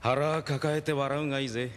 腹抱えて笑うがいいぜ。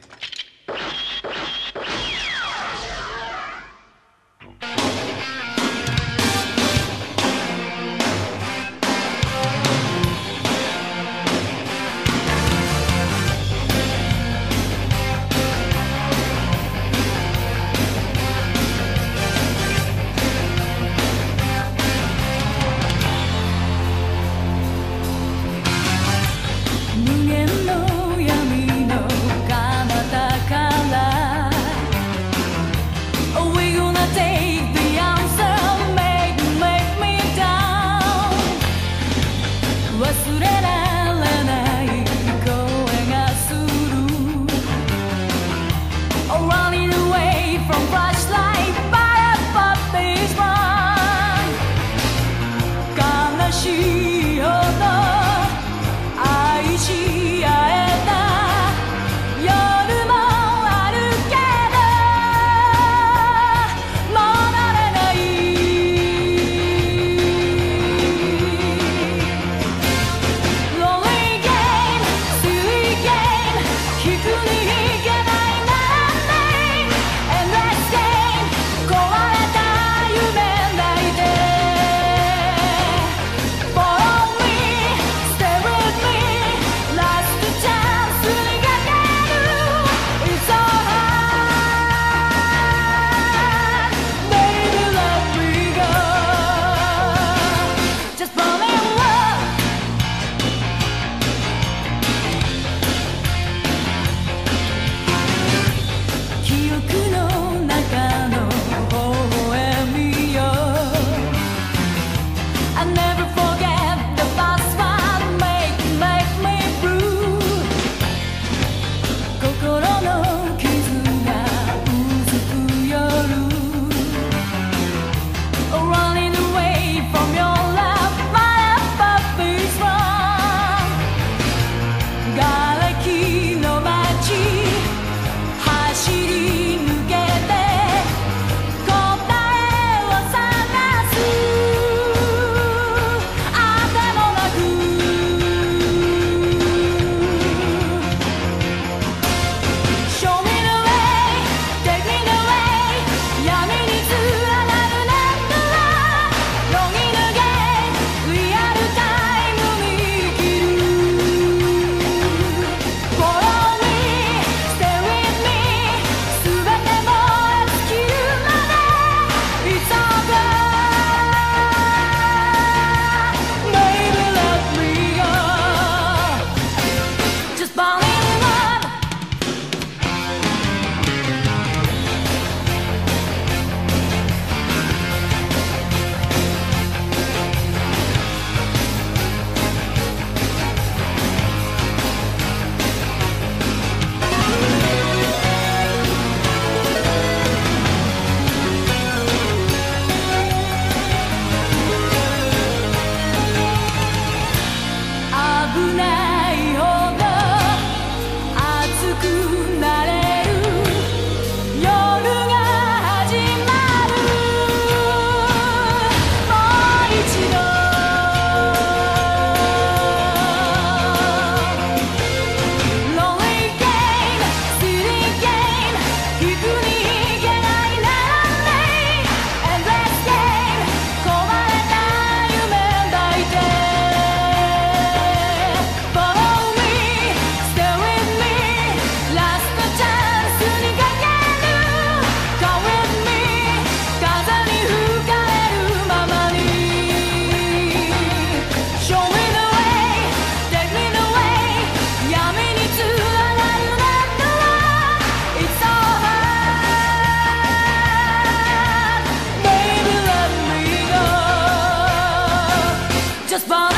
just fall.